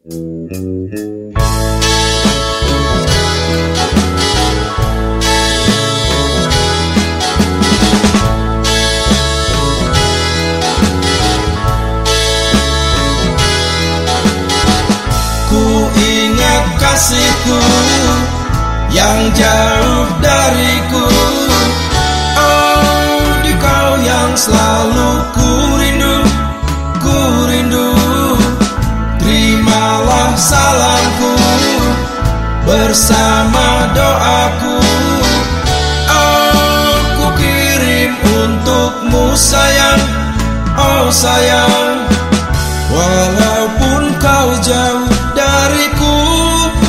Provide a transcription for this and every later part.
Ku ingat kasihku yang jauh dariku Bersama doaku Oh ku kirim untukmu sayang. Oh sayang Walaupun kau jauh dariku,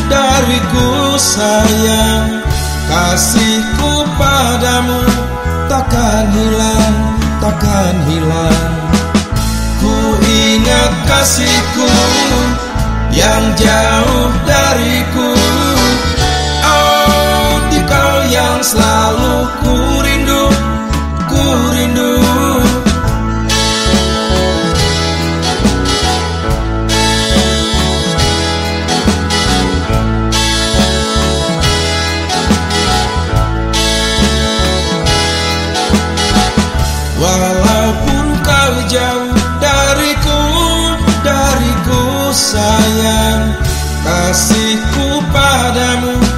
dariku sayang. Kasihku padamu takkan hilang, takkan hilang. Ku ingat kasihku yang jauh selalu ku rindu, ku rindu. Walaupun kau jauh dariku, dariku sayang Kasihku padamu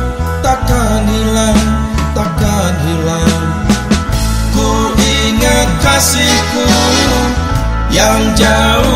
kasihku yang jauh